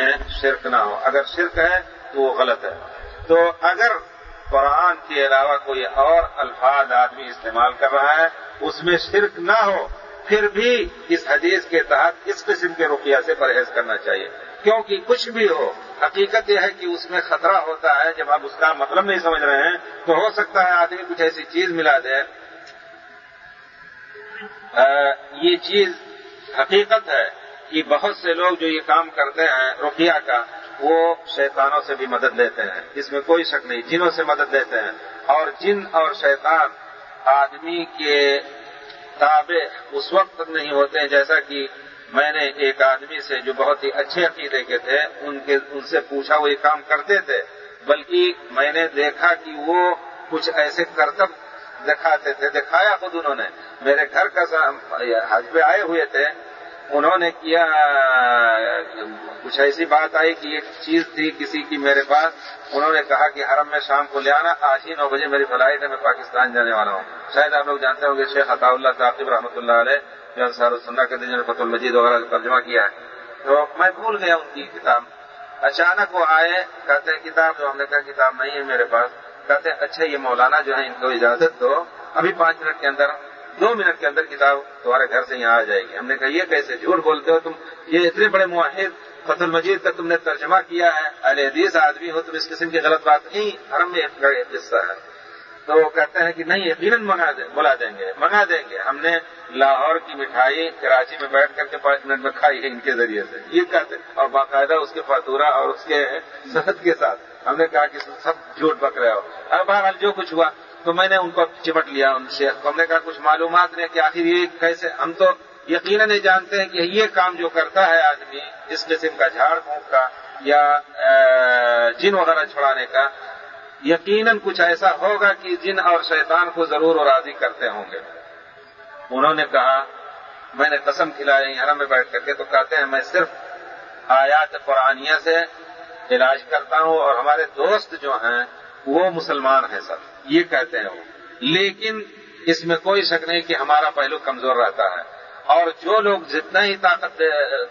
میں شرک نہ ہو۔ اگر شرک ہے تو وہ غلط ہے۔ تو اگر قرآن کے علاوہ کوئی اور الفاظ آدمی استعمال کر رہا ہے، اس میں شرک نہ ہو، پھر بھی اس حدیث کے تحت اس قسم کے رقیہ سے پرہیز کرنا چاہیے۔ کیونکہ کچھ بھی ہو، حقیقت یہ ہے کہ اس میں خطرہ ہوتا ہے، جب آپ اس کا مطلب نہیں سمجھ رہے ہیں، تو ہو سکتا ہے آدمی کچھ ایسی چیز ملا دے۔ یہ چیز حقیقت ہے۔ کہ بہت سے لوگ جو یہ کام کرتے ہیں، رقیہ کا، وہ شیطانوں سے بھی مدد لیتے ہیں۔ اس میں کوئی شک نہیں، جنوں سے مدد لیتے ہیں۔ اور جن اور شیطان آدمی کے تابع اس وقت نہیں ہوتے ہیں، جیسا کہ میں نے ایک آدمی سے جو بہت ہی اچھے عقیدے کے تھے، ان کے، ان سے پوچھا وہ یہ کام کرتے تھے، بلکہ میں نے دیکھا کہ وہ کچھ ایسے کرتب دکھاتے تھے، دکھایا خود انہوں نے۔ میرے گھر کا حج پہ آئے ہوئے تھے انہوں نے کیا، کچھ ایسی بات آئی کہ ایک چیز تھی کسی کی میرے پاس، انہوں نے کہا کہ حرم میں شام کو لے آنا، آج ہی نو بجے میری فلائٹ ہے، میں پاکستان جانے والا ہوں۔ شاید آپ لوگ جانتے ہوں گے، شیخ عطا اللہ ثاقب رحمۃ اللہ علیہ جو انصار السنہ کے دن فت المجید وغیرہ کا ترجمہ کیا ہے۔ تو میں بھول گیا ان کی کتاب۔ اچانک وہ آئے، کہتے ہیں کتاب جو ہم نے کہا کتاب نہیں ہے میرے پاس۔ کہتے ہیں اچھا یہ مولانا جو ہے ان کو اجازت دو، ابھی پانچ منٹ کے اندر دو منٹ کے اندر کتاب تمہارے گھر سے یہاں آ جائے گی۔ ہم نے کہا، یہ کیسے جھوٹ بولتے ہو؟ تم یہ اتنے بڑے معاہد فت المجید کا تم نے ترجمہ کیا ہے علی حدیث آدمی ہو، تم اس قسم کی غلط بات نہیں حرم میں ایک حصہ ہے۔ تو وہ کہتے ہیں کہ نہیں، یقیناً منگا دیں بلا دیں گے، منگا دیں گے۔ ہم نے لاہور کی مٹھائی کراچی میں بیٹھ کر کے پانچ منٹ میں کھائی ہے ان کے ذریعے سے۔ یہ کہتے اور باقاعدہ اس کے فاتورہ اور اس کے صحت کے ساتھ۔ ہم نے کہا کہ سب جھوٹ بک رہے ہو۔ اب بہرحال جو کچھ ہوا تو میں نے ان کو چمٹ لیا ان سے۔ ہم نے کہا کچھ معلومات نہیں کہ آخر یہ کیسے، ہم تو یقیناً نہیں جانتے ہیں کہ یہ کام جو کرتا ہے آدمی، اس قسم کا جھاڑ پھونک کا یا جن وغیرہ چھڑانے کا، یقیناً کچھ ایسا ہوگا کہ جن اور شیطان کو ضرور و راضی کرتے ہوں گے۔ انہوں نے کہا، میں نے قسم کھلائی حرم میں بیٹھ کر کے تو کہتے ہیں، میں صرف آیات قرآنیہ سے علاج کرتا ہوں اور ہمارے دوست جو ہیں، وہ مسلمان ہیں سب۔ یہ کہتے ہیں وہ۔ لیکن اس میں کوئی شک نہیں کہ ہمارا پہلو کمزور رہتا ہے۔ اور جو لوگ جتنا ہی طاقت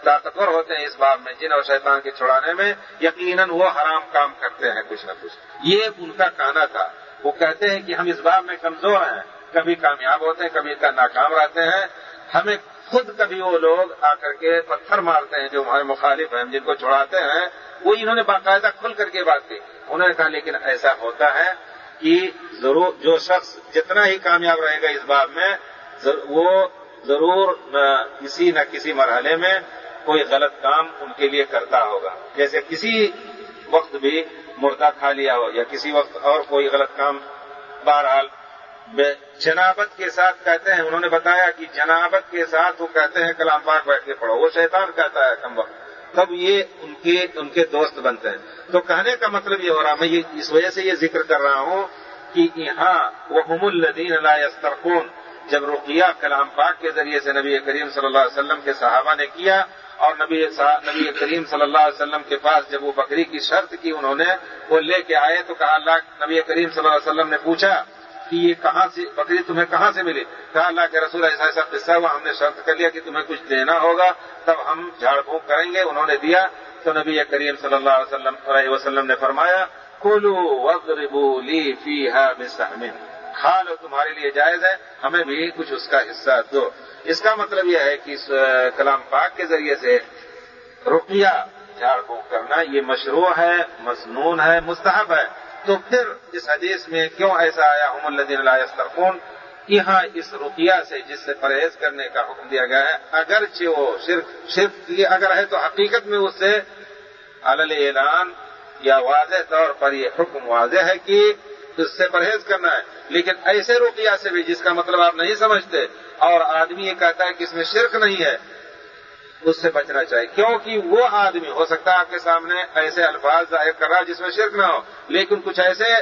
طاقتور ہوتے ہیں اس بات میں، جن اور شیطان کے چھڑانے میں یقیناً وہ حرام کام کرتے ہیں کچھ نہ کچھ۔ یہ ان کا کہنا تھا۔ وہ کہتے ہیں کہ ہم اس بات میں کمزور ہیں۔ کبھی کامیاب ہوتے ہیں، کبھی ناکام رہتے ہیں۔ ہمیں خود کبھی وہ لوگ آ کر کے پتھر مارتے ہیں جو ہمارے مخالف ہیں، جن کو چھڑاتے ہیں۔ وہ انہوں نے باقاعدہ کھل کر کے بات کی۔ انہوں نے کہا، لیکن ایسا ہوتا ہے۔ کہ ضرور جو شخص جتنا ہی کامیاب رہے گا اس بات میں وہ ضرور کسی نہ کسی مرحلے میں کوئی غلط کام ان کے لیے کرتا ہوگا۔ جیسے کسی وقت بھی مردہ کھا لیا ہو یا کسی وقت اور کوئی غلط کام، بہرحال جنابت کے ساتھ کہتے ہیں۔ انہوں نے بتایا کہ جنابت کے ساتھ وہ کہتے ہیں، کلام پاک بیٹھ کے پڑھو۔ وہ شیطان کہتا ہے کم وقت۔ تب یہ ان کے ان کے دوست بنتے ہیں۔ تو کہنے کا مطلب یہ ہو رہا میں یہ اس وجہ سے یہ ذکر کر رہا ہوں کہ یہاں وہ حم الدین اللہ جب رقیہ کلام پاک کے ذریعے سے نبی کریم صلی اللہ علیہ وسلم کے صحابہ نے کیا اور نبی نبی کریم صلی اللہ علیہ وسلم کے پاس جب وہ بکری کی شرط کی انہوں نے وہ لے کے آئے تو کہا اللہ، نبی کریم صلی اللہ علیہ وسلم نے پوچھا کہ یہ کہاں سے بکری تمہیں کہاں سے ملی؟ کہا اللہ کے رسول ایسا ایسا قصہ ہوا ہم نے شرط کر لیا کہ تمہیں کچھ دینا ہوگا، تب ہم جھاڑ پھونک کریں گے، انہوں نے دیا۔ تو نبی کریم صلی اللہ علیہ وسلم علیہ وسلم نے فرمایا کلو وغربو لی فی کھا لو، تمہارے لیے جائز ہے، ہمیں بھی کچھ اس کا حصہ دو۔ اس کا مطلب یہ ہے کہ کلام پاک کے ذریعے سے رقیہ جھاڑ پھونک کرنا، یہ مشروع ہے مصنون ہے، مستحب ہے۔ تو پھر اس حدیث میں کیوں ایسا آیا ام الدین اللہ یہاں اس رقیہ سے جس سے پرہیز کرنے کا حکم دیا گیا ہے، اگرچہ وہ صرف صرف یہ اگر ہے تو حقیقت میں اس سے علل اعلان یا واضح طور پر یہ حکم واضح ہے کہ اس سے پرہیز کرنا ہے۔ لیکن ایسے رقیہ سے بھی جس کا مطلب آپ نہیں سمجھتے اور آدمی یہ کہتا ہے کہ اس میں شرک نہیں ہے اس سے بچنا چاہیے۔ کیونکہ وہ آدمی ہو سکتا ہے آپ کے سامنے ایسے الفاظ ظاہر کر رہا جس میں شرک نہ ہو، لیکن کچھ ایسے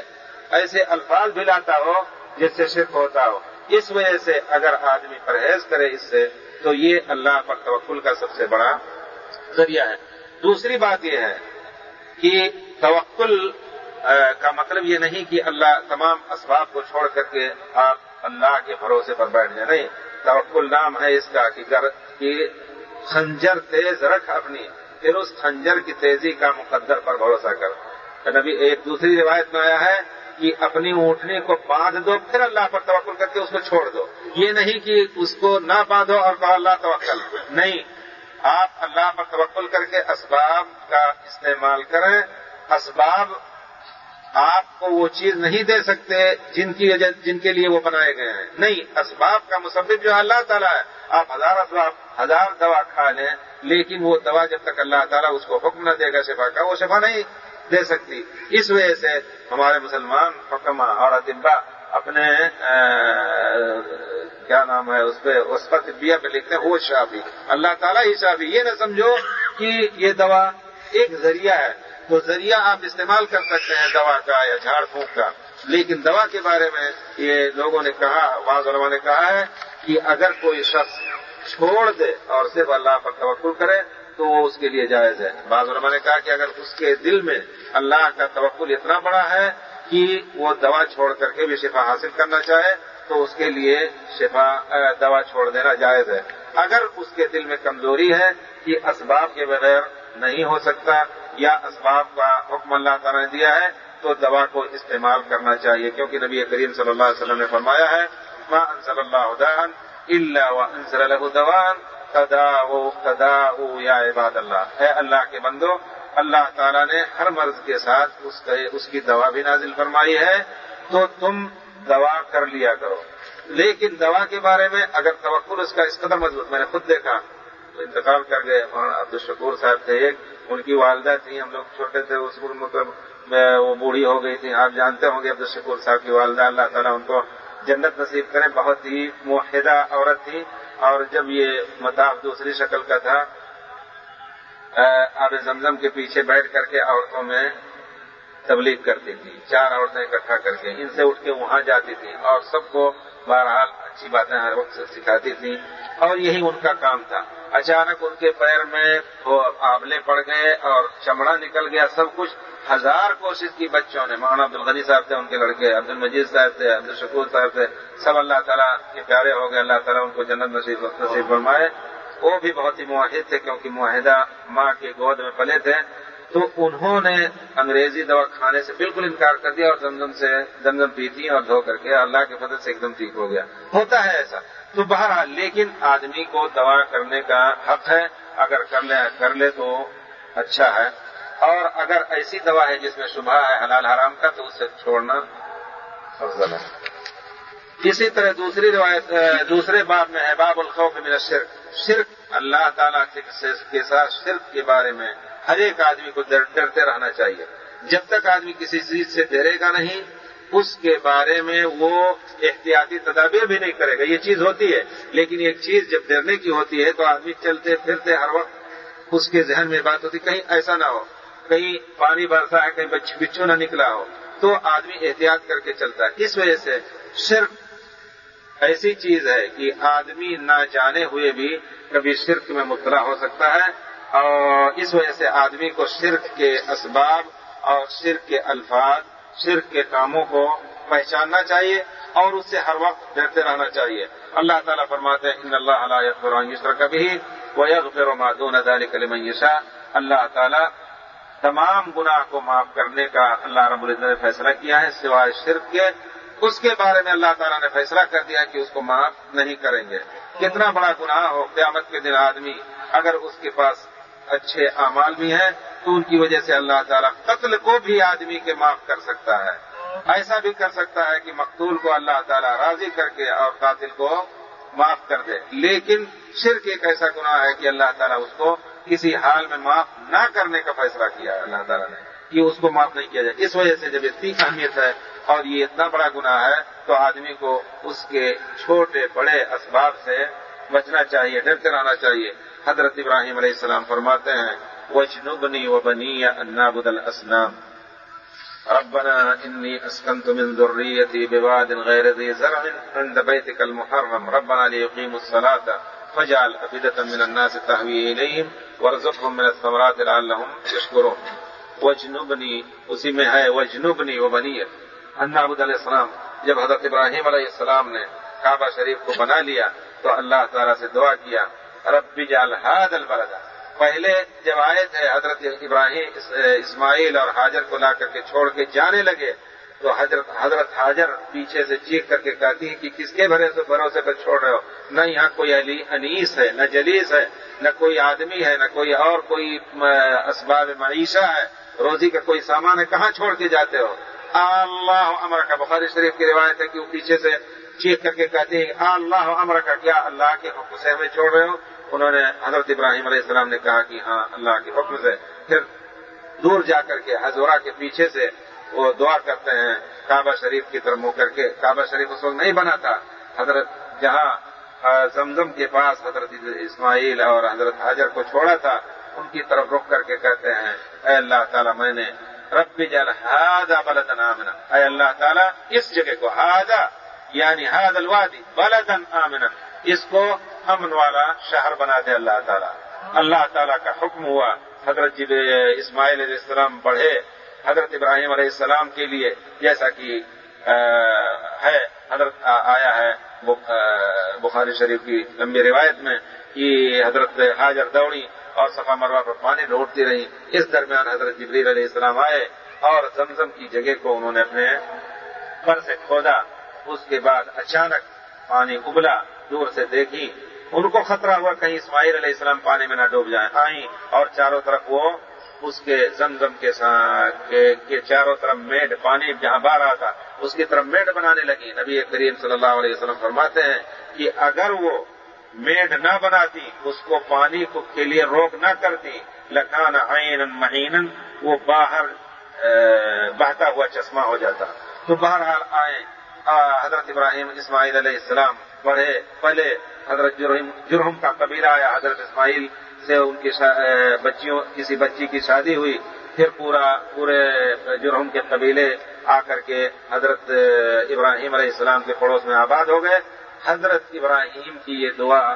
ایسے الفاظ بھی لاتا ہو جس سے شرک ہوتا ہو۔ اس وجہ سے اگر آدمی پرہیز کرے اس سے، تو یہ اللہ پر توکل کا سب سے بڑا ذریعہ ہے۔ دوسری بات یہ ہے کہ توکل کا مطلب یہ نہیں کہ اللہ تمام اسباب کو چھوڑ کر کے آپ اللہ کے بھروسے پر بیٹھ جائیں۔ نہیں، توکل نام ہے اس کا کہ خنجر تیز رکھ اپنی، پھر اس خنجر کی تیزی کا مقدر پر بھروسہ کر۔ نبی، ایک دوسری روایت میں آیا ہے کہ اپنی اونٹنے کو باندھ دو، پھر اللہ پر توقل کر کے اس کو چھوڑ دو۔ یہ نہیں کہ اس کو نہ باندھو اور کہو اللہ توکل۔ نہیں، آپ اللہ پر توقل کر کے اسباب کا استعمال کریں۔ اسباب آپ کو وہ چیز نہیں دے سکتے جن کی جن کے لیے وہ بنائے گئے ہیں۔ نہیں، اسباب کا مسبب جو اللہ تعالیٰ ہے۔ آپ ہزار اسباب ہزار دوا کھا لیں، لیکن وہ دوا جب تک اللہ تعالیٰ اس کو حکم نہ دے گا، شفا کا، وہ شفا نہیں دے سکتی۔ اس وجہ سے ہمارے مسلمان حکمہ اور اطبا اپنے کیا نام ہے، اس پہ، اس پر طبیہ پہ لکھتے ہیں، وہ شافی۔ اللہ تعالیٰ ہی شافی۔ یہ نہ سمجھو کہ یہ دوا ایک ذریعہ ہے۔ تو ذریعہ آپ استعمال کر سکتے ہیں دوا کا یا جھاڑ پھونک کا۔ لیکن دوا کے بارے میں یہ لوگوں نے کہا، بعض علماء نے کہا ہے کہ اگر کوئی شخص چھوڑ دے اور صرف اللہ پر توقع کرے، تو وہ اس کے لیے جائز ہے۔ بعض علماء نے کہا کہ اگر اس کے دل میں اللہ کا توقل اتنا بڑا ہے کہ وہ دوا چھوڑ کر کے بھی شفا حاصل کرنا چاہے، تو اس کے لیے شفا دوا چھوڑ دینا جائز ہے۔ اگر اس کے دل میں کمزوری ہے کہ اسباب کے بغیر نہیں ہو سکتا یا اسباب کا حکم اللہ تعالیٰ نے دیا ہے، تو دوا کو استعمال کرنا چاہیے۔ کیونکہ نبی کریم صلی اللہ علیہ وسلم نے فرمایا ہے ماں انصل اللہ دان اللہ و انصر اللہ دوان کدا کدا یا عباد اللہ اے اللہ کے بندو، اللہ تعالیٰ نے ہر مرض کے ساتھ اس اس کی دوا بھی نازل فرمائی ہے۔ تو تم دوا کر لیا کرو۔ لیکن دوا کے بارے میں اگر توقل اس کا اس قدر مضبوط، میں نے خود دیکھا، تو انتقال کر گئے۔ عبد الشکور صاحب تھے ایک، ان کی والدہ تھی ہم لوگ چھوٹے تھے، اس میں وہ بوڑھی ہو گئی تھی آپ جانتے ہوں گے عبد الشکور صاحب کی والدہ، اللہ تعالیٰ ان کو جنت نصیب کریں، بہت ہی معاہدہ عورت تھی اور جب یہ متاف دوسری شکل کا تھا آب زمزم کے پیچھے بیٹھ کر کے عورتوں میں تبلیغ کرتی تھی، چار عورتیں اکٹھا کر کے، ان سے اٹھ کے وہاں جاتی تھی اور سب کو بہرحال اچھی باتیں ہر وقت سکھاتی تھی اور یہی ان کا کام تھا۔ اچانک ان کے پیر میں وہ آبلے پڑ گئے اور چمڑا نکل گیا، سب کچھ۔ ہزار کوشش کی بچوں نے، مولانا عبد الغنی صاحب تھے، ان کے لڑکے عبد المجید صاحب تھے عبد الشکور صاحب تھے، سب اللہ تعالیٰ کے پیارے ہو گئے، اللہ تعالیٰ ان کو جنت نصیب نصیب فرمائے۔ وہ بھی بہت ہی معاہد تھے، کیونکہ معاہدہ ماں کے گود میں پلے تھے۔ تو انہوں نے انگریزی دوا کھانے سے بالکل انکار کر دیا اور زمزم سے زمزم پیتی اور دھو کر کے اللہ کے فضل سے ایک دم ٹھیک ہو گیا۔ ہوتا ہے ایسا۔ تو بہرحال لیکن آدمی کو دوا کرنے کا حق ہے، اگر کر لے کر لے تو اچھا ہے۔ اور اگر ایسی دوا ہے جس میں شبہ ہے، حلال حرام کا، تو اسے چھوڑنا افضل ہے۔ اسی طرح دوسری روایت دوسرے باب میں ہے، باب الخوف من الشرک۔ شرک اللہ تعالیٰ کے ساتھ شرک کے بارے میں ہر ایک آدمی کو ڈرتے رہنا چاہیے۔ جب تک آدمی کسی چیز سے ڈرے گا نہیں اس کے بارے میں وہ احتیاطی تدابیر بھی نہیں کرے گا۔ یہ چیز ہوتی ہے، لیکن ایک چیز جب ڈرنے کی ہوتی ہے تو آدمی چلتے پھرتے ہر وقت اس کے ذہن میں بات ہوتی کہیں ایسا نہ ہو، کہیں پانی برسا ہے، کہیں بچوں نہ نکلا ہو، تو آدمی احتیاط کر کے چلتا ہے۔ اس وجہ سے صرف ایسی چیز ہے کہ آدمی نہ جانے ہوئے بھی کبھی شرک میں مبتلا ہو سکتا ہے، اور اس وجہ سے آدمی کو شرک کے اسباب اور شرک کے الفاظ شرک کے کاموں کو پہچاننا چاہیے اور اس سے ہر وقت ڈرتے رہنا چاہیے۔ اللہ تعالیٰ فرماتے ہیں، ان اللہ علیہ کبھی وہ یغفر ما دون ذلك لمن یشاء۔ اللہ تعالیٰ تمام گناہ کو معاف کرنے کا اللہ رب العزت نے فیصلہ کیا ہے، سوائے شرک کے۔ اس کے بارے میں اللہ تعالیٰ نے فیصلہ کر دیا کہ اس کو معاف نہیں کریں گے۔ کتنا بڑا گناہ ہو قیامت کے دن آدمی اگر اس کے پاس اچھے اعمال بھی ہیں، تو ان کی وجہ سے اللہ تعالیٰ قتل کو بھی آدمی کے معاف کر سکتا ہے۔ ایسا بھی کر سکتا ہے کہ مقتول کو اللہ تعالیٰ راضی کر کے اور قاتل کو معاف کر دے۔ لیکن شرک ایک ایسا گناہ ہے کہ اللہ تعالیٰ اس کو کسی حال میں معاف نہ کرنے کا فیصلہ کیا ہے۔ اللہ تعالیٰ نے کہ اس کو معاف نہیں کیا جائے۔ اس وجہ سے جب اتنی اہمیت ہے اور یہ اتنا بڑا گناہ ہے، تو آدمی کو اس کے چھوٹے بڑے اسباب سے بچنا چاہیے ڈرتے رہنا چاہیے۔ حضرت ابراہیم علیہ السلام فرماتے ہیں وجنبنی و بنی النابد الاسنام ربنا انی اسکنت من ذریتی بواد غیر ذی زرع عند بیتک المحرم۔ ربنا لیقیم الصلاة فجعل افدة من الناس تهوی الیہم ورزقهم من الثمرات لعلهم يشکرون وجنبنی اسی میں ہے وجنبنی و بنی النابد علیہ جب حضرت ابراہیم علیہ السلام نے کعبہ شریف کو بنا لیا، تو اللہ تعالیٰ سے دعا کیا رب جال حاد البلد۔ پہلے جب آئے تھے حضرت ابراہیم، اسماعیل اور حاجر کو لا کر کے چھوڑ کے جانے لگے، تو حضرت حضرت حاجر پیچھے سے چیخ کر کے کہتی ہیں کہ کس کے بھروسے بھروسے پر چھوڑ رہے ہو؟ نہ یہاں کوئی انیس ہے، نہ جلیس ہے، نہ کوئی آدمی ہے، نہ کوئی اور کوئی اسباب معیشہ ہے۔ روزی کا کوئی سامان ہے، کہاں چھوڑ کے جاتے ہو؟ اللہ امر کا بخاری شریف کی روایت ہے کہ وہ پیچھے سے چیخ کر کے کہتے جی، ہیں اللہ امر کا کیا، اللہ کے حکم سے ہمیں چھوڑ رہے ہو۔ انہوں نے حضرت ابراہیم علیہ السلام نے کہا کہ ہاں اللہ کے حکم سے۔ پھر دور جا کر کے حضورہ کے پیچھے سے وہ دعا کرتے ہیں، کعبہ شریف کی طرف منہ کر کے۔ کعبہ شریف اس وقت نہیں بنا تھا۔ حضرت جہاں زمزم کے پاس حضرت اسماعیل اور حضرت حاجر کو چھوڑا تھا، ان کی طرف رک کر کے کہتے ہیں، اے اللہ تعالیٰ، میں نے رب جل ہادا بلدن آمنا۔ اے اللہ تعالیٰ، اس جگہ کو ہادا یعنی ہاد الوادی بلدن آمنا. اس کو امن والا شہر بنا دے اللہ تعالیٰ. اللہ تعالیٰ کا حکم ہوا. حضرت جب اسماعیل علیہ السلام بڑھے، حضرت ابراہیم علیہ السلام کے لیے جیسا کہ ہے، حضرت آیا ہے بخاری شریف کی لمبی روایت میں کہ حضرت حاجر دوڑی اور صفا مروا پر پانی ڈھونڈتی رہی۔ اس درمیان حضرت جبریل علیہ السلام آئے اور زمزم کی جگہ کو انہوں نے اپنے پر سے کھودا۔ اس کے بعد اچانک پانی ابلا، دور سے دیکھی۔ ان کو خطرہ ہوا کہیں اسماعیل علیہ السلام پانی میں نہ ڈوب جائیں۔ آئیں اور چاروں طرف وہ اس کے زمزم کے کے چاروں طرف میڈ، پانی جہاں بہ رہا تھا، اس کی طرف میڈ بنانے لگی نبی کریم صلی اللہ علیہ وسلم فرماتے ہیں کہ اگر وہ میڈ نہ بناتی، اس کو پانی کے لیے روک نہ کرتی۔ لکان عین مہین وہ باہر بہتا ہوا چشمہ ہو جاتا۔ تو بہرحال آئے حضرت ابراہیم اسماعیل علیہ السلام پڑھے، پہلے حضرت جرم کا قبیلہ آیا، حضرت اسماعیل سے ان کی بچیوں، کسی بچی کی شادی ہوئی، پھر پورا، پورے جرم کے قبیلے آ کر کے حضرت ابراہیم علیہ السلام کے پڑوس میں آباد ہو گئے۔ حضرت ابراہیم کی یہ دعا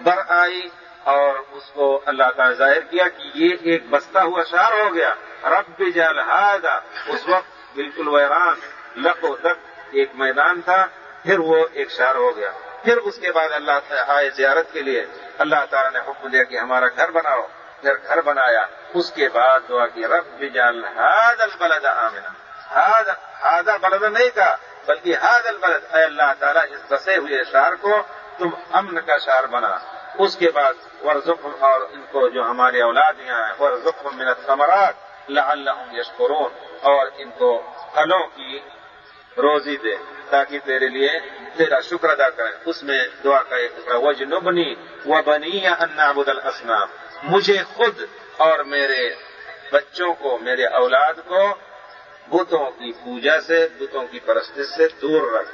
بر آئی اور اس کو اللہ تعالی ظاہر کیا کہ یہ ایک بستا ہوا شار ہو گیا۔ رب جل اس وقت بالکل ویران لکھو تک ایک میدان تھا، پھر وہ ایک شہر ہو گیا۔ پھر اس کے بعد اللہ آئے زیارت کے لیے۔ اللہ تعالیٰ نے حکم دیا کہ ہمارا گھر بناؤ۔ پھر گھر بنایا۔ اس کے بعد دعا کی، رب جال ہاد البلد آمنا۔ ہاد بلد نہیں تھا، بلکہ ہاد البلد۔ اے اللہ تعالیٰ، اس بسے ہوئے شہر کو تم امن کا شہر بنا۔ اس کے بعد ورژ اور ان کو جو ہماری اولاد یہاں ہے ورژ منت ثمرات اللہ یشکرون۔ اور ان کو پھلوں کی روزی دے تاکہ تیرے لیے تیرا شکر ادا کریں اس میں دعا کا ایک ٹکڑا۔ وج نبنی و بنی یا انابود الاسنام مجھے خود اور میرے بچوں کو، میرے اولاد کو بتوں کی پوجا سے، بتوں کی پرست سے دور رکھ۔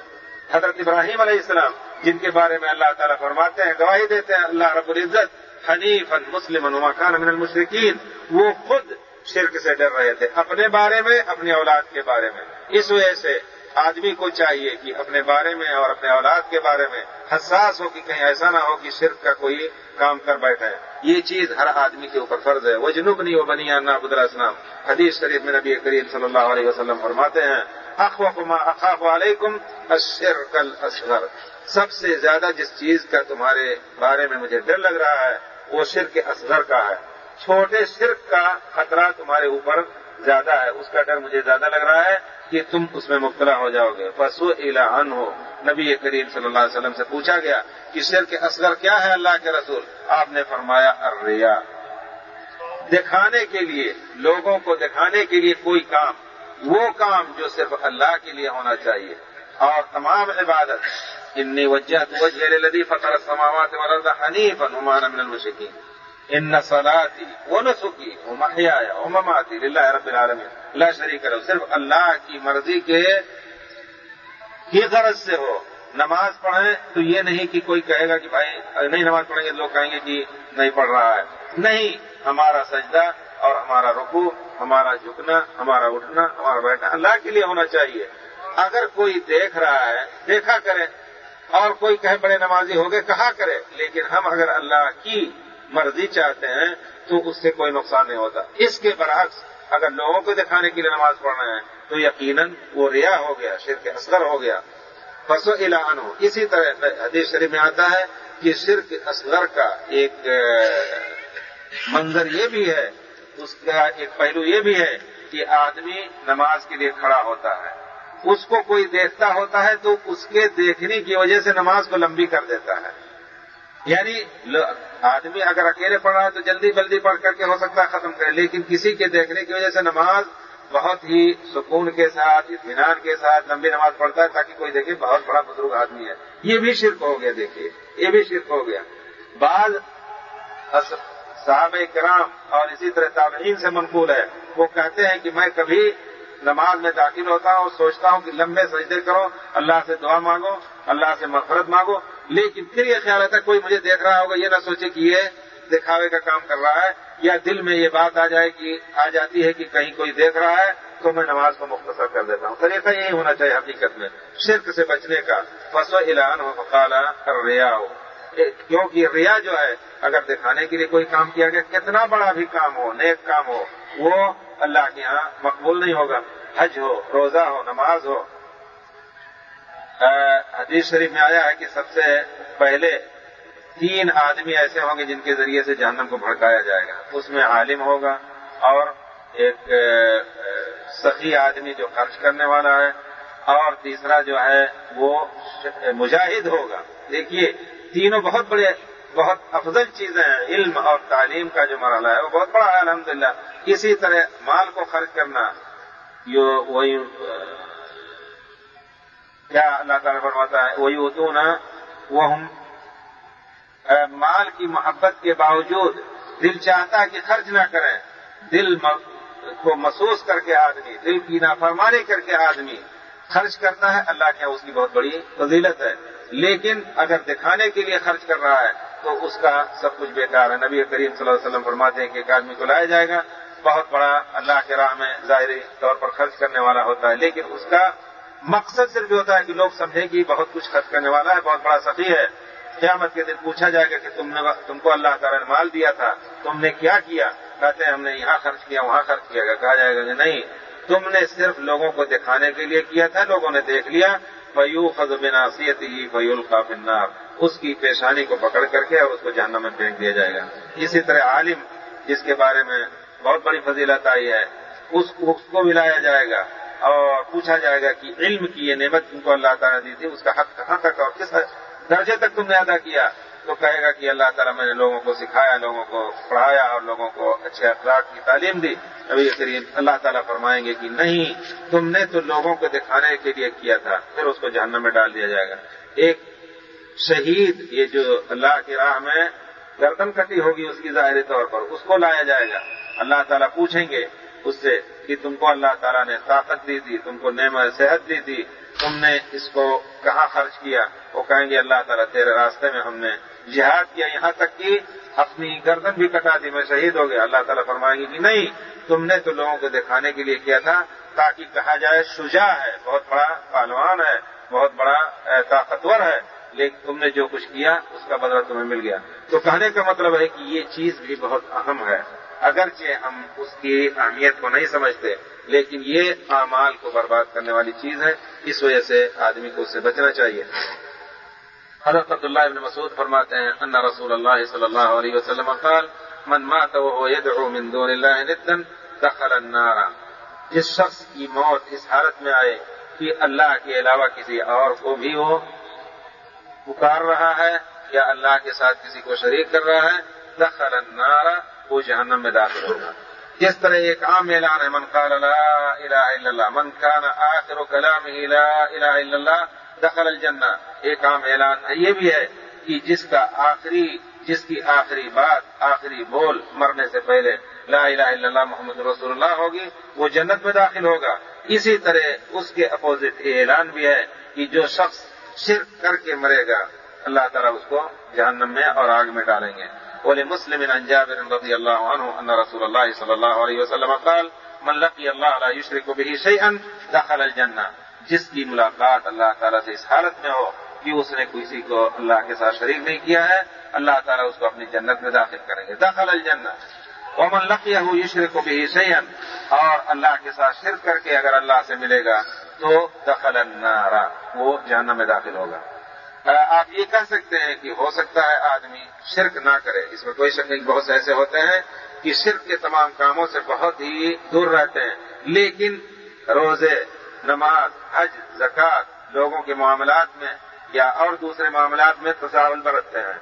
حضرت ابراہیم علیہ السلام، جن کے بارے میں اللہ تعالیٰ فرماتے ہیں، گواہی دیتے ہیں، اللہ رب العزت حنیف مسلم مکان من المشرقین وہ خود شرک سے ڈر رہے تھے اپنے بارے میں، اپنی اولاد کے بارے میں۔ اس وجہ سے آدمی کو چاہیے کہ اپنے بارے میں اور اپنے اولاد کے بارے میں حساس ہو کہ کہیں ایسا نہ ہو کہ شرک کا کوئی کام کر بیٹھے یہ چیز ہر آدمی کے اوپر فرض ہے۔ وہ جنوب نہیں وہ بنی نابود اسلام حدیث شریف میں نبی کریم صلی اللہ علیہ وسلم فرماتے ہیں اخواف علیکم الشرک الاصغر۔ سب سے زیادہ جس چیز کا تمہارے بارے میں مجھے ڈر لگ رہا ہے، وہ شرک اصغر کا ہے۔ چھوٹے شرک کا خطرہ تمہارے اوپر زیادہ ہے۔ اس کا ڈر مجھے زیادہ لگ رہا ہے کہ تم اس میں مبتلا ہو جاؤ گے۔ فسو الان ہو نبی کریم صلی اللہ علیہ وسلم سے پوچھا گیا کہ شر کے اصغر کیا ہے اللہ کے رسول؟ آپ نے فرمایا اریا دکھانے کے لیے، لوگوں کو دکھانے کے لیے کوئی کام، وہ کام جو صرف اللہ کے لیے ہونا چاہیے۔ اور تمام عبادت انی وجہ وجہ لدی فخر سماوات حنیف نمان من المشکین ان صلاتی و نسخی و محیا و مماتی للہ رب العالمین لا شریک کرو صرف اللہ کی مرضی کے ہی غرض سے ہو. نماز پڑھیں تو یہ نہیں کہ کوئی کہے گا کہ بھائی، نہیں نماز پڑھیں گے لوگ کہیں گے کہ نہیں پڑھ رہا ہے۔ نہیں، ہمارا سجدہ اور ہمارا رکوع، ہمارا جھکنا، ہمارا اٹھنا، ہمارا بیٹھنا اللہ کے لیے ہونا چاہیے۔ اگر کوئی دیکھ رہا ہے، دیکھا کرے۔ اور کوئی کہے بڑے نمازی ہو گئے، کہا کرے۔ لیکن ہم اگر اللہ کی مرضی چاہتے ہیں تو اس سے کوئی نقصان نہیں ہوتا۔ اس کے برعکس اگر لوگوں کو دکھانے کے لیے نماز پڑھ رہے ہیں تو یقیناً وہ ریا ہو گیا، شرک اصغر ہو گیا۔ پسو اعلان ہو اسی طرح حدیث شریف میں آتا ہے کہ شرک اصغر کا ایک منظر یہ بھی ہے، اس کا ایک پہلو یہ بھی ہے کہ آدمی نماز کے لیے کھڑا ہوتا ہے۔ اس کو کوئی دیکھتا ہوتا ہے تو اس کے دیکھنے کی وجہ سے نماز کو لمبی کر دیتا ہے۔ یعنی آدمی اگر اکیلے پڑھ رہا ہے تو جلدی جلدی پڑھ کر کے ہو سکتا ہے ختم کرے، لیکن کسی کے دیکھنے کی وجہ سے نماز بہت ہی سکون کے ساتھ، اطمینان کے ساتھ لمبی نماز پڑھتا ہے تاکہ کوئی دیکھے بہت بڑا بزرگ آدمی ہے۔ یہ بھی شرک ہو گیا، دیکھیے، یہ بھی شرک ہو گیا۔ بعض صحابہ کرام اور اسی طرح تابعین سے منقول ہے۔ وہ کہتے ہیں کہ میں کبھی نماز میں داخل ہوتا ہوں، سوچتا ہوں کہ لمبے سجدے کرو، اللہ سے دعا مانگو، اللہ سے مفرت مانگو، لیکن پھر یہ خیال آتا ہے، کوئی مجھے دیکھ رہا ہوگا، یہ نہ سوچے کہ یہ دکھاوے کا کام کر رہا ہے، یا دل میں یہ بات آ جائے کہ آ جاتی ہے کہ کہیں کوئی دیکھ رہا ہے، تو میں نماز کو مختصر کر دیتا ہوں۔ طریقہ یہی ہونا چاہیے حقیقت میں۔ شرک سے بچنے کا۔ فسو اعلان ہو مقالہ ریا ہو کیونکہ ریا جو ہے، اگر دکھانے کے لیے کوئی کام کیا گیا، کتنا بڑا بھی کام ہو، نیک کام ہو، وہ اللہ کے یہاں مقبول نہیں ہوگا۔ حج ہو، روزہ ہو، نماز ہو۔ حدیث شریف میں آیا ہے کہ سب سے پہلے تین آدمی ایسے ہوں گے جن کے ذریعے سے جہنم کو بھڑکایا جائے گا۔ اس میں عالم ہوگا اور ایک سخی آدمی جو خرچ کرنے والا ہے۔ اور تیسرا جو ہے وہ مجاہد ہوگا۔ دیکھیے، تینوں بہت بڑے، بہت افضل چیزیں ہیں۔ علم اور تعلیم کا جو مرحلہ ہے وہ بہت بڑا ہے الحمد للہ اسی طرح مال کو خرچ کرنا وہی کیا اللہ تعالیٰ فرماتا ہے وہی اتو نا وہ ہم مال کی محبت کے باوجود دل چاہتا کہ خرچ نہ کریں، دل کو محسوس کر کے آدمی، دل کی نافرمانی کر کے آدمی خرچ کرتا ہے، اللہ کے اس کی بہت بڑی فضیلت ہے۔ لیکن اگر دکھانے کے لیے خرچ کر رہا ہے، تو اس کا سب کچھ بیکار ہے۔ نبی کریم صلی اللہ علیہ وسلم فرماتے ہیں کہ ایک آدمی کو لایا جائے گا بہت بڑا اللہ کے راہ میں ظاہری طور پر خرچ کرنے والا ہوتا ہے، لیکن اس کا مقصد صرف یہ ہوتا ہے کہ لوگ سمجھیں کہ بہت کچھ خرچ کرنے والا ہے، بہت بڑا سخی ہے۔ قیامت کے دن پوچھا جائے گا کہ تم نے تم کو اللہ تعالیٰ نے مال دیا تھا، تم نے کیا کیا؟ کہتے ہیں، ہم نے یہاں خرچ کیا، وہاں خرچ کیا۔ گیا کہا جائے گا کہ نہیں، تم نے صرف لوگوں کو دکھانے کے لیے کیا تھا، لوگوں نے دیکھ لیا۔ فیو خز بناسیت ہی فیول النار۔ اس کی پیشانی کو پکڑ کر کے اور اس کو جہنم میں پھینک دیا جائے گا۔ اسی طرح عالم، جس کے بارے میں بہت بڑی فضیلت آئی ہے۔ اس کو ملایا جائے گا اور پوچھا جائے گا کہ علم کی یہ نعمت تم کو اللہ تعالیٰ نے دی تھی، اس کا حق کہاں تک اور کس درجے تک تم نے ادا کیا؟ تو کہے گا کہ اللہ تعالیٰ میں نے لوگوں کو سکھایا، لوگوں کو پڑھایا اور لوگوں کو اچھے اخلاق کی تعلیم دی۔ ابھی کریم اللہ تعالیٰ فرمائیں گے کہ نہیں، تم نے تو لوگوں کو دکھانے کے لیے کیا تھا، پھر اس کو جہنم میں ڈال دیا جائے گا۔ ایک شہید یہ جو اللہ کی راہ میں گردن کٹی ہوگی، اس کی ظاہری طور پر اس کو لایا جائے گا۔ اللہ تعالیٰ پوچھیں گے اس سے کہ تم کو اللہ تعالیٰ نے طاقت دی تھی، تم کو نعم صحت دی تھی، تم نے اس کو کہاں خرچ کیا؟ وہ کہیں گے اللہ تعالیٰ تیرے راستے میں ہم نے جہاد کیا، یہاں تک کہ اپنی گردن بھی کٹا دی، میں شہید ہو گیا۔ اللہ تعالیٰ فرمائیں گے کہ نہیں، تم نے تو لوگوں کو دکھانے کے لیے کیا تھا تاکہ کہا جائے شجاع ہے، بہت بڑا پہلوان ہے، بہت بڑا طاقتور ہے، لیکن تم نے جو کچھ کیا، اس کا بدلہ تمہیں مل گیا۔ تو کہنے کا مطلب ہے کہ یہ چیز بھی بہت اہم ہے۔ اگرچہ ہم اس کی اہمیت کو نہیں سمجھتے، لیکن یہ اعمال کو برباد کرنے والی چیز ہے، اس وجہ سے آدمی کو اس سے بچنا چاہیے۔ حضرت عبداللہ ابن مسعود فرماتے ہیں، ان رسول اللہ صلی اللہ علیہ وسلم قال، من مات وهو يدعو من دون الله ندا دخل النار. جس شخص کی موت اس حالت میں آئے کہ اللہ کے علاوہ کسی اور کو بھی وہ پکار رہا ہے یا اللہ کے ساتھ کسی کو شریک کر رہا ہے، دخل النار وہ جہنم میں داخل ہوگا جس طرح ایک عام اعلان ہے، من قال لا الہ الا اللہ، من کان آخر کلام لا الہ الا اللہ، دخل الجنہ۔ ایک عام اعلان یہ بھی ہے کہ جس کا آخری، جس کی آخری بات، آخری بول مرنے سے پہلے لا الہ الا اللہ محمد رسول اللہ ہوگی، وہ جنت میں داخل ہوگا۔ اسی طرح اس کے اپوزٹ یہ اعلان بھی ہے کہ جو شخص شرک کر کے مرے گا، اللہ تعالیٰ اس کو جہنم میں اور آگ میں ڈالیں گے۔ بولے مسلم جابر رضی اللہ عنہ ان رسول اللہ صلی اللہ علیہ وسلم قال، من لقی اللہ علیہ یشرک به شیئا دخل الجنہ جس کی ملاقات اللہ تعالیٰ سے اس حالت میں ہو کہ اس نے کسی کو اللہ کے ساتھ شریک نہیں کیا ہے، اللہ تعالیٰ اس کو اپنی جنت میں داخل کریں گے۔ دخل الجنہ۔ ومن لقیہ یشرک به شیئا اور اللہ کے ساتھ شرک کر کے اگر اللہ سے ملے گا تو دخل النار، وہ جہنم میں داخل ہوگا۔ آپ یہ کہہ سکتے ہیں کہ ہو سکتا ہے آدمی شرک نہ کرے۔ اس میں کوئی شک نہیں، بہت سے ایسے ہوتے ہیں کہ شرک کے تمام کاموں سے بہت ہی دور رہتے ہیں۔ لیکن روزے، نماز، حج، زکوٰۃ لوگوں کے معاملات میں یا اور دوسرے معاملات میں تصاول برتتے ہیں۔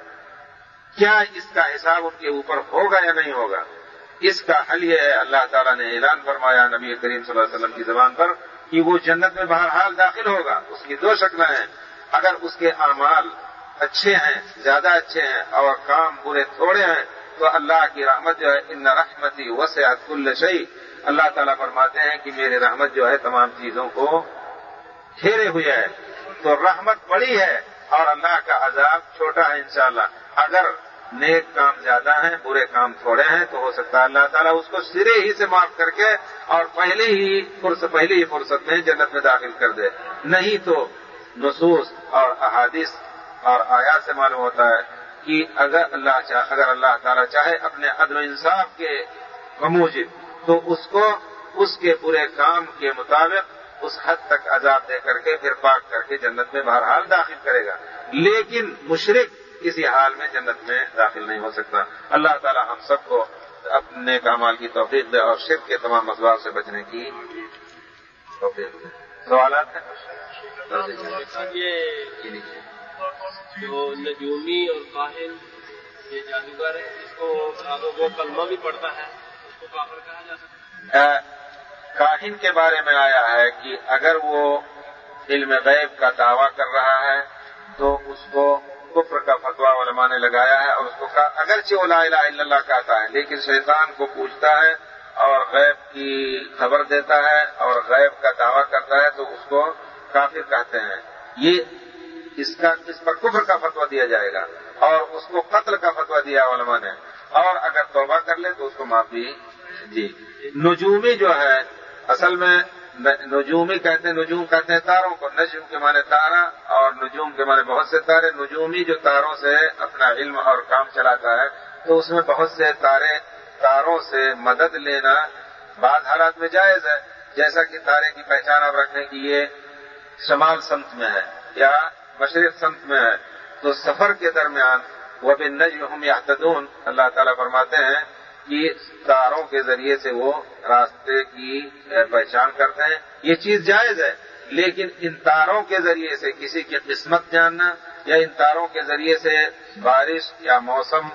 کیا اس کا حساب ان کے اوپر ہوگا یا نہیں ہوگا؟ اس کا حل یہ ہے، اللہ تعالیٰ نے اعلان فرمایا نبی کریم صلی اللہ علیہ وسلم کی زبان پر کہ وہ جنت میں بہرحال داخل ہوگا۔ اس کی دو شکلیں ہیں۔ اگر اس کے اعمال اچھے ہیں، زیادہ اچھے ہیں اور کام برے تھوڑے ہیں، تو اللہ کی رحمت جو ہے، ان رحمتی وسعت کل شعی اللہ تعالیٰ فرماتے ہیں کہ میری رحمت جو ہے، تمام چیزوں کو گھیرے ہوئے ہے۔ تو رحمت بڑی ہے اور اللہ کا عذاب چھوٹا ہے انشاءاللہ۔ اگر نیک کام زیادہ ہیں، برے کام تھوڑے ہیں، تو ہو سکتا ہے اللہ تعالیٰ اس کو سرے ہی سے معاف کر کے اور پہلے ہی فرصت، پہلے ہی فرصت میں جنت میں داخل کر دے۔ نہیں تو نصوص اور احادث اور آیا سے معلوم ہوتا ہے کہ اگر اللہ چاہ اگر اللہ تعالیٰ چاہے اپنے عدل و انصاف کے بموجب، تو اس کو اس کے برے کام کے مطابق اس حد تک عذاب دے کر کے پھر پاک کر کے جنت میں بہرحال داخل کرے گا۔ لیکن مشرق کسی حال میں جنت میں داخل نہیں ہو سکتا۔ اللہ تعالیٰ ہم سب کو اپنے کامال کی توفیق دے اور شرک کے تمام مسئلہ سے بچنے کی توفیق دے۔ سوالات ہیں؟ یہ جو نجومی اور کاہل یہ جادوگر ہے اس کو وہ کلمہ بھی پڑتا ہے، اس کو کافر کہا جا سکتا ہے۔ کاہن کے بارے میں آیا ہے کہ اگر وہ علم غیب کا دعویٰ کر رہا ہے، تو اس کو کفر کا فتوا علماء نے لگایا ہے اور اس کو کہا، اگرچہ وہ لا الہ الا اللہ کہتا ہے، لیکن شیطان کو پوچھتا ہے اور غیب کی خبر دیتا ہے اور غیب کا دعویٰ کرتا ہے، تو اس کو کافر کہتے ہیں۔ یہ اس کا اس پر کفر کا فتوا دیا جائے گا اور اس کو قتل کا فتوا دیا علماء نے۔ اور اگر توبہ کر لے تو اس کو معافی جی۔ نجومی جو ہے، اصل میں نجومی کہتے ہیں، نجوم کہتے ہیں تاروں کو۔ نجم کے معنی تارا اور نجوم کے معنی بہت سے تارے۔ نجومی جو تاروں سے اپنا علم اور کام چلاتا ہے، تو اس میں بہت سے تارے، تاروں سے مدد لینا بعض حالات میں جائز ہے۔ جیسا کہ تارے کی پہچان اب رکھنے کی یہ شمال سمت میں ہے یا مشرق سمت میں ہے، تو سفر کے درمیان وہ بھی نجم یادون اللہ تعالیٰ فرماتے ہیں کہ تاروں کے ذریعے سے وہ راستے کی پہچان کرتے ہیں۔ یہ چیز جائز ہے، لیکن ان تاروں کے ذریعے سے کسی کی قسمت جاننا یا ان تاروں کے ذریعے سے بارش یا موسم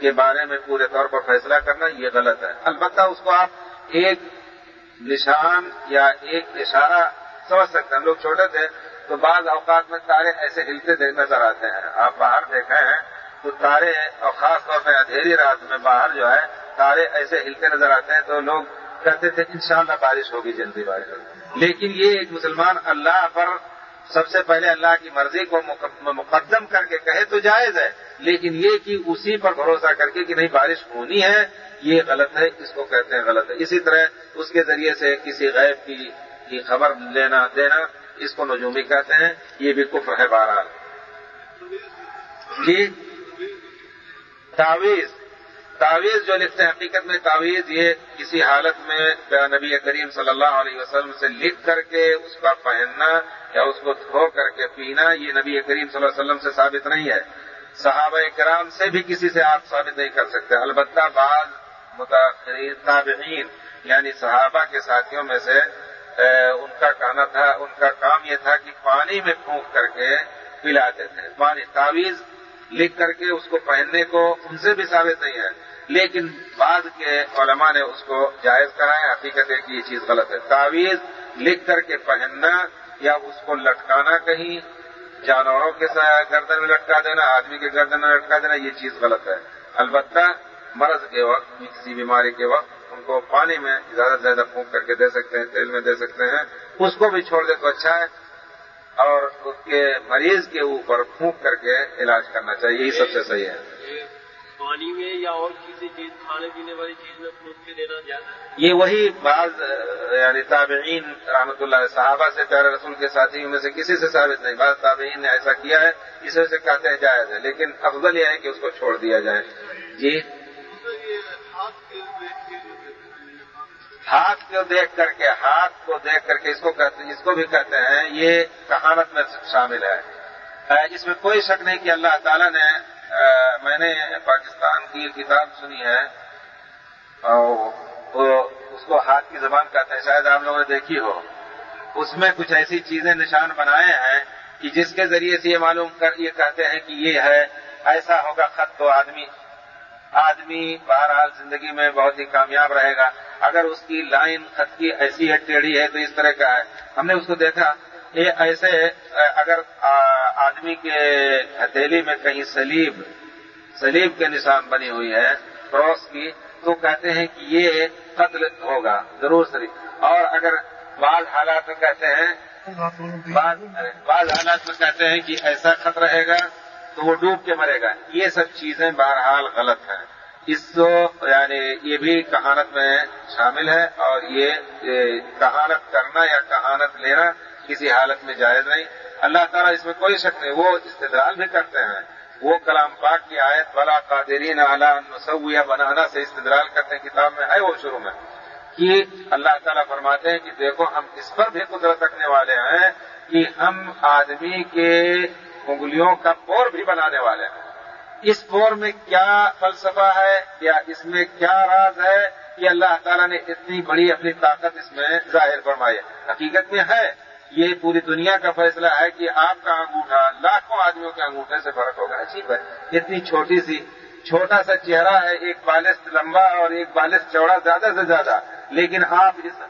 کے بارے میں پورے طور پر فیصلہ کرنا، یہ غلط ہے۔ البتہ اس کو آپ ایک نشان یا ایک اشارہ سمجھ سکتے ہیں لوگ چھوٹے تھے تو بعض اوقات میں تارے ایسے ہلتے نظر آتے ہیں۔ آپ باہر دیکھے ہیں تو تارے اور خاص طور پہ اندھیری رات میں باہر جو ہے، تارے ایسے ہلتے نظر آتے ہیں تو لوگ کہتے تھے، انشاءاللہ بارش ہوگی، جلدی بارش ہوگی۔ لیکن یہ ایک مسلمان اللہ پر سب سے پہلے اللہ کی مرضی کو مقدم کر کے کہے تو جائز ہے، لیکن یہ کہ اسی پر بھروسہ کر کے کہ نہیں، بارش ہونی ہے، یہ غلط ہے، اس کو کہتے ہیں غلط ہے۔ اسی طرح اس کے ذریعے سے کسی غیب کی خبر لینا دینا، اس کو نجومی کہتے ہیں، یہ بھی کفر ہے بہرحال۔ جی؟ تعویذ۔ تعویذ جو لکھتے ہیں، حقیقت میں تعویذ یہ کسی حالت میں نبی کریم صلی اللہ علیہ وسلم سے لکھ کر کے اس کا پہننا یا اس کو دھو کر کے پینا، یہ نبی کریم صلی اللہ علیہ وسلم سے ثابت نہیں ہے۔ صحابہ کرام سے بھی کسی سے آپ ثابت نہیں کر سکتے۔ البتہ بعض متاثرین تابعین یعنی صحابہ کے ساتھیوں میں سے ان کا کہنا تھا، ان کا کام یہ تھا کہ پانی میں پھونک کر کے پلاتے تھے پانی، تعویذ لکھ کر کے اس کو پہننے کو ان سے بھی ثابت نہیں ہے۔ لیکن بعد کے علماء نے اس کو جائز کہا ہے حقیقت ہے کہ یہ چیز غلط ہے۔ تعویذ لکھ کر کے پہننا یا اس کو لٹکانا کہیں، جانوروں کے گردن میں لٹکا دینا، آدمی کے گردن میں لٹکا دینا، یہ چیز غلط ہے۔ البتہ مرض کے وقت، کسی بیماری کے وقت ان کو پانی میں زیادہ سے زیادہ پھونک کر کے دے سکتے ہیں تیل میں دے سکتے ہیں۔ اس کو بھی چھوڑ دے تو اچھا ہے۔ اور اس کے مریض کے اوپر پھونک کر کے علاج کرنا چاہیے یہی سب سے صحیح ہے۔ پانی میں یا اور کسی چیز کھانے پینے والی چیز میں پھونک کے دینا جاتا یہ وہی بعض یعنی تابعین رحمۃ اللہ صحابہ سے پیارے رسول کے ساتھیوں میں سے کسی سے ثابت نہیں۔ بعض تابعین نے ایسا کیا ہے اس وجہ سے کہتے ہیں جائز ہے لیکن افضل یہ ہے کہ اس کو چھوڑ دیا جائے۔ جی؟ ہاتھ کو دیکھ کر کے، ہاتھ کو دیکھ کر کے اس کو کہتے، اس کو بھی کہتے ہیں، یہ کہانت میں شامل ہے۔ اس میں کوئی شک نہیں کہ اللہ تعالیٰ نے میں نے پاکستان کی کتاب سنی ہے۔ اور اس کو ہاتھ کی زبان کہتے ہیں، شاید آپ لوگوں نے دیکھی ہو۔ اس میں کچھ ایسی چیزیں نشان بنائے ہیں کہ جس کے ذریعے سے یہ معلوم کر، یہ کہتے ہیں کہ یہ ہے، ایسا ہوگا، خط تو آدمی آدمی بہرحال زندگی میں بہت ہی کامیاب رہے گا۔ اگر اس کی لائن خط کی ایسی ہے ٹیڑھی ہے تو اس طرح کا ہے۔ ہم نے اس کو دیکھا، یہ ایسے، اگر آدمی کے ہتھیلی میں کہیں سلیب سلیب کے نشان بنی ہوئی ہے کراس کی، تو کہتے ہیں کہ یہ قتل ہوگا، ضرور سلیب اور اگر بعض حالات میں کہتے ہیں، بعض حالات میں کہتے ہیں کہ ایسا خط رہے گا تو وہ ڈوب کے مرے گا۔ یہ سب چیزیں بہرحال غلط ہیں۔ اس کو یعنی یہ بھی کہانت میں شامل ہے اور یہ کہانت کرنا یا کہانت لینا کسی حالت میں جائز نہیں۔ اللہ تعالیٰ اس میں کوئی شک نہیں، وہ استدلال بھی کرتے ہیں۔ وہ کلام پاک کی آیت بلا قادرین اعلیٰ نسویہ بنانا سے استدلال کرتے ہیں۔ کتاب میں ہے وہ شروع میں کہ اللہ تعالیٰ فرماتے ہیں کہ دیکھو، ہم اس پر بھی قدرت رکھنے والے ہیں کہ ہم آدمی کے انگلیوں کا پور بھی بنانے والے ہیں۔ اس پور میں کیا فلسفہ ہے یا اس میں کیا راز ہے کہ اللہ تعالیٰ نے اتنی بڑی اپنی طاقت اس میں ظاہر فرمائی حقیقت میں ہے، یہ پوری دنیا کا فیصلہ ہے کہ آپ کا انگوٹھا لاکھوں آدمیوں کے انگوٹھے سے فرق ہوگا۔ عجیب ہے، اتنی چھوٹی سی، چھوٹا سا چہرہ ہے، ایک بالش لمبا اور ایک بالش چوڑا زیادہ سے زیادہ۔ لیکن آپ اس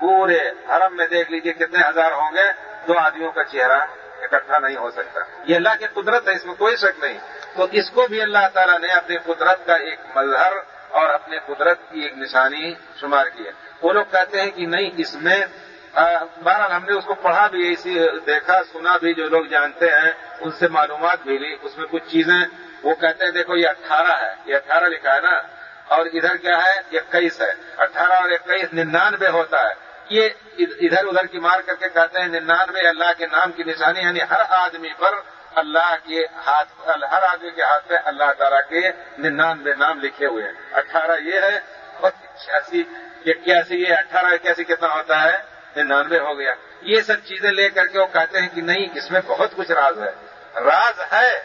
پورے حرم میں دیکھ لیجیے کتنے ہزار ہوں گے، دو آدمیوں کا چہرہ۔ اکٹھا نہیں ہو سکتا۔ یہ اللہ کی قدرت ہے، اس میں کوئی شک نہیں۔ تو اس کو بھی اللہ تعالیٰ نے اپنی قدرت کا ایک مظہر اور اپنے قدرت کی ایک نشانی شمار کی ہے۔ وہ لوگ کہتے ہیں کہ نہیں، اس میں بہرحال ہم نے اس کو پڑھا بھی، اسی دیکھا، سنا بھی، جو لوگ جانتے ہیں، ان سے معلومات بھی لی۔ اس میں کچھ چیزیں، وہ کہتے ہیں، دیکھو، یہ اٹھارہ ہے۔ یہ اٹھارہ لکھا ہے نا۔ اور ادھر کیا ہے؟ اکیس ہے۔ اٹھارہ اور اکیس ننانوے ہوتا ہے۔ یہ ادھر ادھر کی مار کر کے کہتے ہیں، ننانوے اللہ کے نام کی نشانی یعنی ہر آدمی پر اللہ کے ہاتھ، ہر آدمی کے ہاتھ پہ اللہ تعالیٰ کے ننانوے نام لکھے ہوئے ہیں۔ اٹھارہ یہ ہے اور چھیاسی اکیاسی یہ، اٹھارہ اکیاسی کتنا ہوتا ہے؟ ننانوے ہو گیا۔ یہ سب چیزیں لے کر کے وہ کہتے ہیں کہ نہیں، اس میں بہت کچھ راز ہے۔ راز ہے،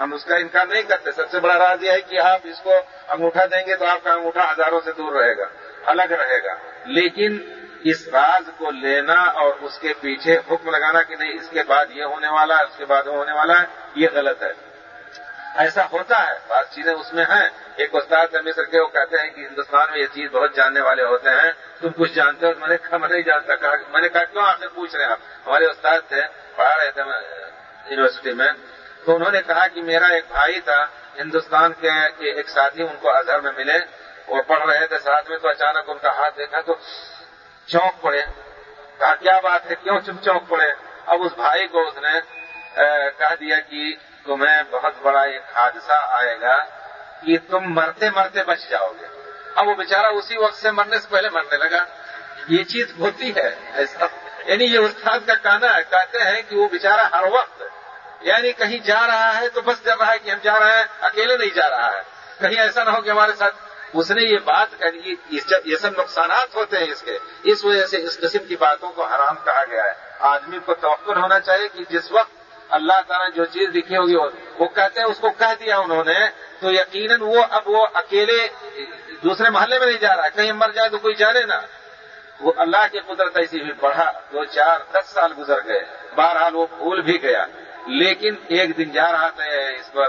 ہم اس کا انکار نہیں کرتے۔ سب سے بڑا راز یہ ہے کہ آپ اس کو انگوٹھا دیں گے تو آپ کا انگوٹھا ہزاروں سے دور رہے گا، الگ رہے گا۔ لیکن اس راز کو لینا اور اس کے پیچھے حکم لگانا کہ نہیں، اس کے بعد یہ ہونے والا ہے، اس کے بعد وہ ہونے والا ہے، یہ غلط ہے۔ ایسا ہوتا ہے، بعض چیزیں اس میں ہیں۔ ایک استاد مصر کے وہ کہتے ہیں کہ ہندوستان میں یہ چیز بہت جاننے والے ہوتے ہیں۔ تم کچھ جانتے ہو؟ میں نے کہا، میں نہیں جانتا۔ کہا، میں نے کہا، کیوں آپ سے پوچھ رہے ہیں آپ؟ ہمارے استاد تھے، پڑھا رہے تھے یونیورسٹی میں۔ تو انہوں نے کہا کہ میرا ایک بھائی تھا، ہندوستان کے ایک ساتھی ان کو اظہر میں ملے۔ وہ پڑھ رہے تھے ساتھ میں، تو اچانک ان کا ہاتھ دیکھا تو چونک پڑے۔ کہا، کیا بات ہے؟ کیوں چپ چونک پڑے؟ اب اس بھائی کو اس نے کہہ دیا کہ تمہیں بہت بڑا ایک حادثہ آئے گا کہ تم مرتے مرتے بچ جاؤ گے۔ اب وہ بیچارہ اسی وقت سے مرنے سے پہلے مرنے لگا۔ یہ چیز ہوتی ہے ایسا۔ یعنی یہ استاد کا کہنا ہے، کہتے ہیں کہ وہ بیچارہ ہر وقت یعنی کہیں جا رہا ہے تو بس جب رہا ہے کہ ہم جا رہے ہیں، اکیلے نہیں جا رہا ہے۔ کہیں ایسا نہ ہو کہ ہمارے ساتھ اس نے یہ بات کہی یہ سب نقصانات ہوتے ہیں اس کے۔ اس وجہ سے اس قسم کی باتوں کو حرام کہا گیا ہے۔ آدمی کو توقع ہونا چاہیے کہ جس وقت اللہ تعالیٰ جو چیز لکھی ہوگی، وہ کہتے ہیں، اس کو کہہ دیا انہوں نے، تو یقیناً وہ اب وہ اکیلے دوسرے محلے میں نہیں جا رہا، کہیں مر جائے تو کوئی جانے نا وہ اللہ کی قدرت ایسی بھی بڑھا، دو چار، دس سال گزر گئے۔ بہرحال وہ بھول بھی گیا۔ لیکن ایک دن جا رہا تھا اس پر،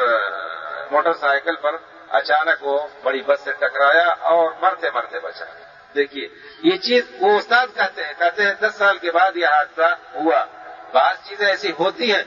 موٹر سائیکل پر اچانک وہ بڑی بس سے ٹکرایا اور مرتے مرتے بچا۔ دیکھیے، یہ چیز وہ استاد کہتے ہیں کہتے ہیں دس سال کے بعد یہ حادثہ ہوا۔ بعض چیزیں ایسی ہوتی ہیں،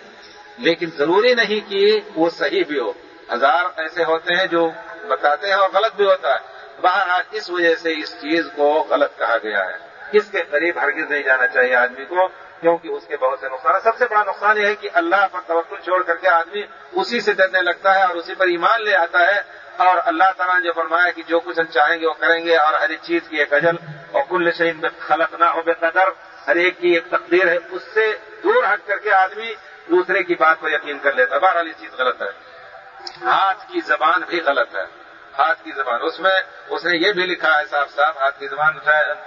لیکن ضروری نہیں کہ وہ صحیح بھی ہو۔ ہزار ایسے ہوتے ہیں جو بتاتے ہیں اور غلط بھی ہوتا ہے۔ باہر اس وجہ سے اس چیز کو غلط کہا گیا ہے۔ اس کے قریب ہرگز نہیں جانا چاہیے آدمی کو، کیونکہ اس کے بہت سے نقصان سب سے بڑا نقصان یہ ہے کہ اللہ پر توقع چھوڑ کر کے آدمی اسی سے ڈرنے لگتا ہے اور اسی پر ایمان لے آتا ہے۔ اور اللہ تعالیٰ نے جو فرمایا کہ جو کچھ ہم چاہیں گے وہ کریں گے اور ہر ایک چیز کی ایک اجل اور کل شہید میں خلق نہ ہو بے قدر ہر ایک کی ایک تقدیر ہے، اس سے دور ہٹ کر کے آدمی دوسرے کی بات کو یقین کر لیتا ہے۔ بہرحال یہ چیز غلط ہے۔ ہاتھ کی زبان بھی غلط ہے۔ ہاتھ کی زبان۔ اس میں اس نے یہ بھی لکھا ہے صاحب صاحب، ہاتھ کی زبان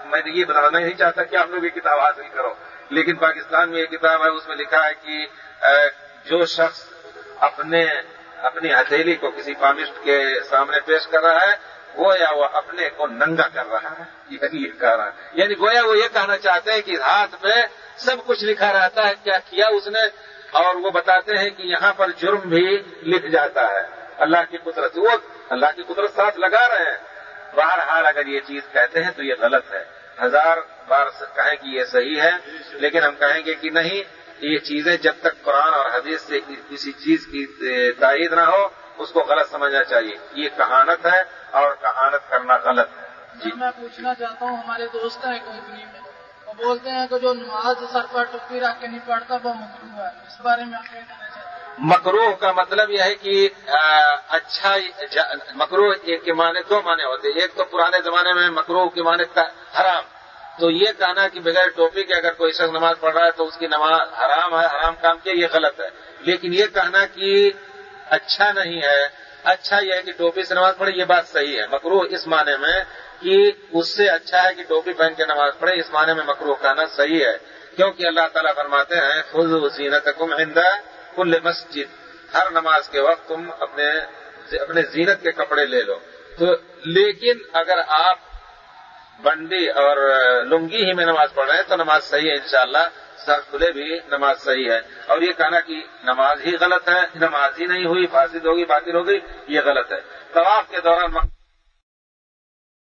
میں یہ بتانا نہیں چاہتا کہ آپ لوگ یہ کتاب حاصل کرو۔ لیکن پاکستان میں یہ کتاب ہے، اس میں لکھا ہے کہ جو شخص اپنے اپنی ہتھیلی کو کسی پامسٹ کے سامنے پیش کر رہا ہے، گویا وہ اپنے کو ننگا کر رہا ہے۔ یعنی یہ کہہ رہا ہے۔ یعنی گویا وہ یہ کہنا چاہتے ہیں کہ ہاتھ پہ سب کچھ لکھا رہتا ہے، کیا کیا اس نے؟ اور وہ بتاتے ہیں کہ یہاں پر جرم بھی لکھ جاتا ہے۔ اللہ کی قدرت، وہ اللہ کی قدرت ساتھ لگا رہے ہیں۔ بہرحال اگر یہ چیز کہتے ہیں تو یہ غلط ہے۔ ہزار بار کہیں کہ یہ صحیح ہے، لیکن ہم کہیں گے کہ نہیں۔ یہ چیزیں جب تک قرآن اور حدیث سے کسی چیز کی تائید نہ ہو اس کو غلط سمجھنا چاہیے۔ یہ کہانت ہے اور کہانت کرنا غلط ہے۔ جی۔ میں پوچھنا چاہتا ہوں ہمارے دوست ہیں کمپنی میں وہ بولتے ہیں کہ جو نماز سر پر ٹپی رکھ کے نہیں پڑھتا وہ مکرو ہے۔ اس بارے میں آپ کہنا چاہتے ہیں؟ مکروح کا مطلب یہ ہے کہ اچھا مکروح ایک کے معنی دو معنی ہوتے ہیں۔ ایک تو پرانے زمانے میں مکروح کے معنی حرام۔ تو یہ کہنا کہ بغیر ٹوپی کے اگر کوئی شخص نماز پڑھ رہا ہے تو اس کی نماز حرام ہے، حرام کام کیا، یہ غلط ہے۔ لیکن یہ کہنا کہ اچھا نہیں ہے اچھا یہ ہے کہ ٹوپی سے نماز پڑھے، یہ بات صحیح ہے۔ مکروح اس معنی میں کہ اس سے اچھا ہے کہ ٹوپی پہن کے نماز پڑھے، اس معنی میں مکروح کہنا صحیح ہے۔ کیونکہ اللہ تعالیٰ فرماتے ہیں خود زینت کم آئندہ کل مسجد۔ ہر نماز کے وقت تم اپنے اپنے زینت کے کپڑے لے لو۔ تو لیکن اگر آپ بنڈی اور لنگی ہی میں نماز پڑھ رہے ہیں، تو نماز صحیح ہے انشاءاللہ۔ سر کھلے بھی نماز صحیح ہے۔ اور یہ کہنا کہ نماز ہی غلط ہے، نماز ہی نہیں ہوئی، فاسد ہوگی، باطل ہوگی، یہ غلط ہے۔ طواف کے دوران